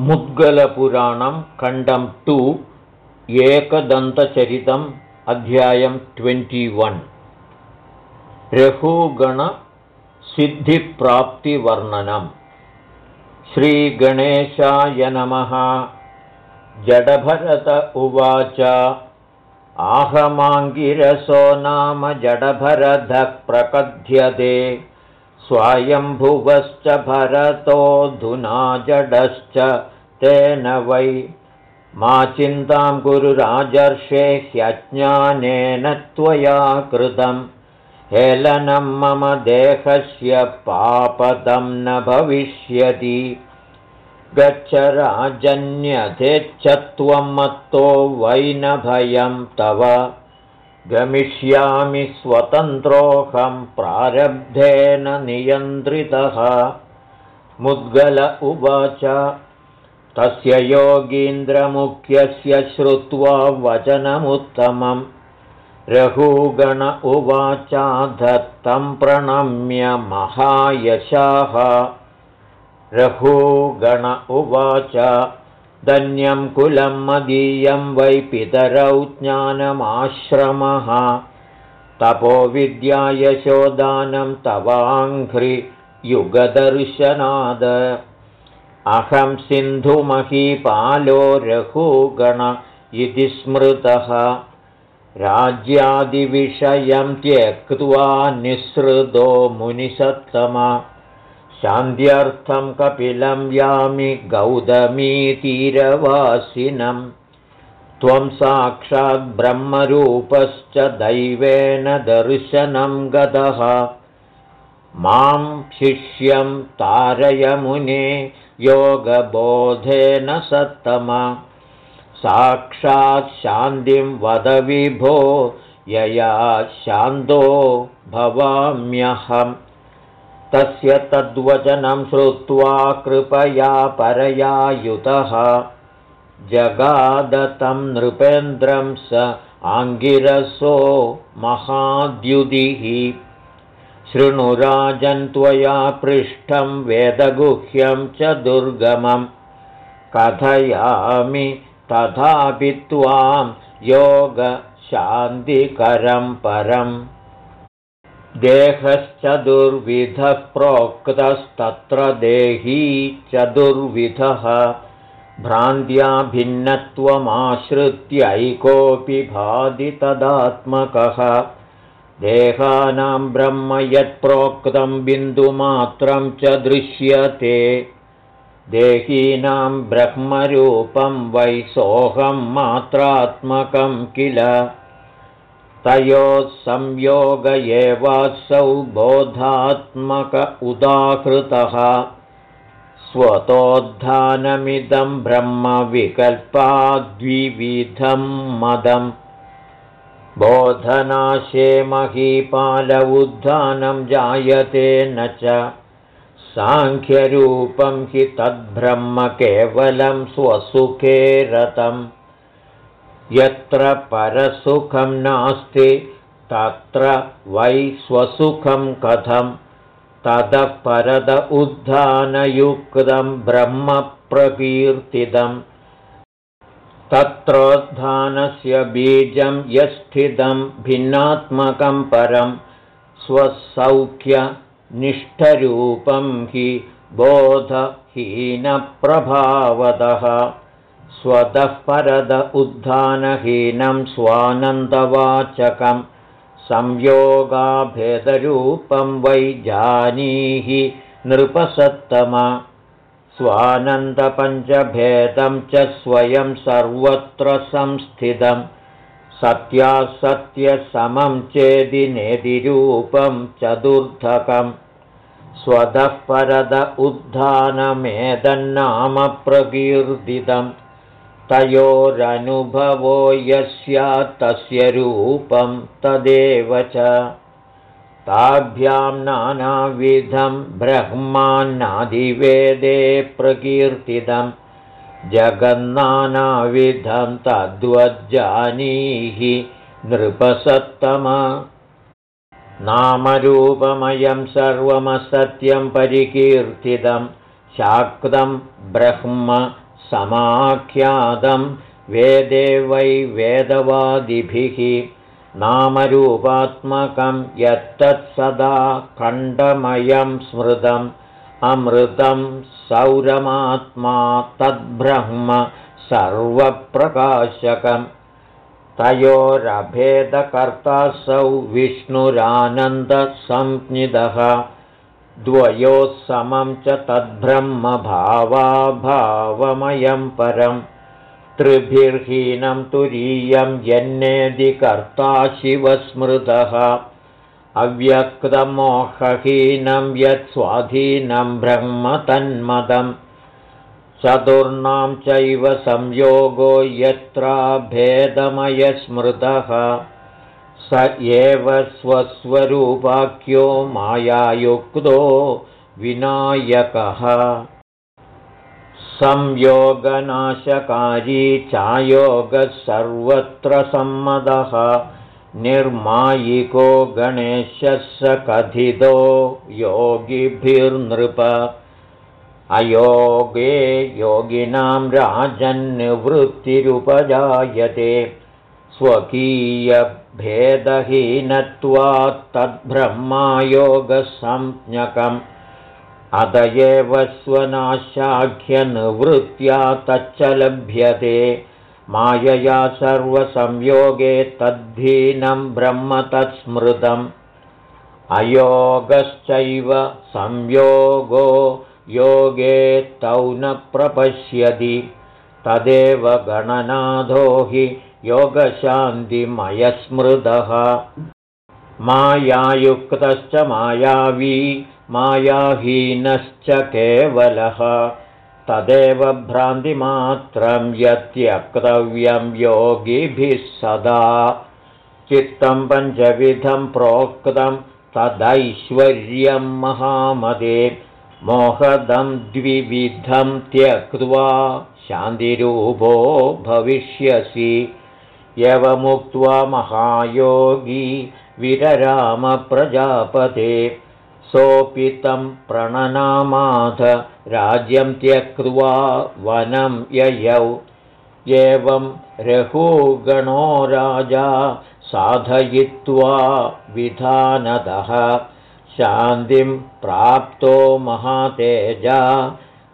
मुद्गलपुराणं खण्डं टु एकदन्तचरितम् अध्यायं ट्वेण्टिवन् रघुगणसिद्धिप्राप्तिवर्णनम् श्रीगणेशाय नमः। जडभरत उवाच। आहमाङ्गिरसो नाम जडभरधः प्रकथ्यते स्वायम्भुवश्च भरतोऽधुना जडश्च तेन वै मा चिन्तां गुरुराजर्षे ह्यज्ञानेन त्वया कृतं हेलनं मम देहस्य पापदं न भविष्यति। गच्छ राजन्यथेच्छ त्वं मत्तो वै न भयं तव गमिष्यामि स्वतन्त्रोऽहं प्रारब्धेन नियन्त्रितः। मुद्गल उवाच तस्य योगीन्द्रमुख्यस्य श्रुत्वा वचनमुत्तमम्। रघुगण उवाचा दत्तं प्रणम्य महायशाः। रघुगण उवाच धन्यं कुलं मदीयं वै पितरौ ज्ञानमाश्रमः। तपोविद्यायशोदानं तवाङ्घ्रियुगदर्शनाद अहं सिन्धुमहीपालो रघुगण इति स्मृतः। राज्यादिविषयं त्यक्त्वा निःसृतो मुनिसत्तमा शान्त्यर्थं कपिलं यामि गौतमीतीरवासिनं। त्वं साक्षाद्ब्रह्मरूपश्च दैवेन दर्शनं गतः। मां शिष्यं तारयमुने योगबोधेन सत्तम। साक्षात् शान्तिं वद विभो यया शान्तो भवाम्यहम् तस्य तद्वचनं श्रुत्वा कृपया परया युतः। जगादतं नृपेन्द्रं स आङ्गिरसो महाद्युदिः। शृणुराजन् त्वया पृष्ठं वेदगुह्यं च दुर्गमं। कथयामि तथापि त्वां योगशान्तिकरं परम् देहश्चतुर्विधः प्रोक्तस्तत्र देही चतुर्विधः। भ्रान्त्या भिन्नत्वमाश्रित्यैकोऽपि भाति तदात्मकः देहानां ब्रह्म यत्प्रोक्तं बिन्दुमात्रं च दृश्यते। देहीनां ब्रह्मरूपं वै सोऽहं मात्रात्मकं किल तयोः संयोग एवासौ बोधात्मक उदाहृतः। स्वतोद्धानमिदं ब्रह्मविकल्पाद्विविधं मदम्। बोधनाशे महीपाल उद्धानं जायते न च। साङ्ख्यरूपं हि तद्ब्रह्म केवलं स्वसुखे रतम् यत्र परसुखं नास्ति तत्र वै स्वसुखं कथं ततः परद उद्धानयुक्तं ब्रह्मप्रकीर्तितम् तत्रोद्धानस्य बीजं यस्थितं भिन्नात्मकं परं स्वसौख्यनिष्ठरूपं हि बोधहीनप्रभावदः स्वतः परद उद्धानहीनं स्वानन्दवाचकं संयोगाभेदरूपं वै जानीहि नृपसत्तम। स्वानन्दपञ्चभेदं च स्वयं सर्वत्र संस्थितं। सत्यासत्यसमं चेदि नेदिरूपं चतुर्थकम्। स्वतः परद उद्धानमेदन्नाम प्रकीर्तितम् तयोरनुभवो तस्य रूपं तदेव च। ताभ्यां नानाविधं ब्रह्मान्नादिवेदे प्रकीर्तितं। जगन्नानाविधं तद्वज्जानीहि नृपसत्तम। नामरूपमयं सर्वमसत्यं परिकीर्तितं। शाक्तं ब्रह्म समाख्यातं वेदे वै वेदवादिभिः नामरूपात्मकं यत्तत्सदा खण्डमयं स्मृतम्। अमृतं सौरमात्मा तद्ब्रह्म सर्वप्रकाशकम् तयोरभेदकर्तासौ विष्णुरानन्दसंज्ञिदः द्वयोः समं च तद्ब्रह्मभावाभावमयं परं। त्रिभिर्हीनं तुरीयं यन्नेदिकर्ता शिवस्मृतः। अव्यक्तमोहहीनं यत्स्वाधीनं ब्रह्म तन्मदम्। चतुर्णां चैव संयोगो यत्रा भेदमयस्मृतः स एव स्वस्वरूपाख्यो मायायुक्तो विनायकः। संयोगनाशकारी चायोगः सर्वत्र सम्मदः। निर्मायिको गणेशः कथितो योगिभिर्नृप। अयोगे योगिनां राजन्निवृत्तिरुपजायते स्वकीयभेदहीनत्वात्तद्ब्रह्मायोगसंज्ञकम् अत एव स्वनाशाख्यनिवृत्त्या तच्च लभ्यते मायया सर्वसंयोगे तद्धीनं ब्रह्म तत्स्मृतम्। अयोगश्चैव संयोगो योगे तौ न प्रपश्यति। तदेव गणनाथो हि योगशान्तिमयस्मृतः मायायुक्तश्च मायावी मायाहीनश्च केवलः। तदेव भ्रान्तिमात्रं यत्यक्तव्यं योगिभिः सदा। चित्तं पञ्चविधं प्रोक्तं तदैश्वर्यं महामदे। मोहदं द्विविधं त्यक्त्वा शान्तिरूपो भविष्यसि यवमुक्त्वा महायोगी विररामप्रजापते। सोऽपि तं प्रणनामाथ राज्यं त्यक्त्वा वनं ययौ। एवं रघुगणो राजा साधयित्वा विधानदः। शान्तिं प्राप्तो महातेजा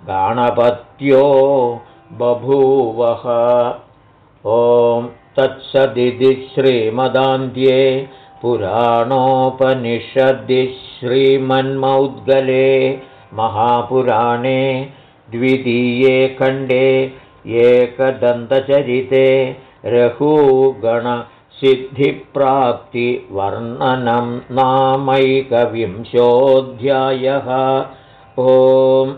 गणपत्यो बभूवः। ॐ तत्सदिति श्रीमदान्ध्ये पुराणोपनिषद्दि श्रीमन्मौद्गले महापुराणे द्वितीये खण्डे एकदन्तचरिते रघुगण सिद्धिप्राप्तिवर्णनं नामैकविंशोऽध्यायः। ओम्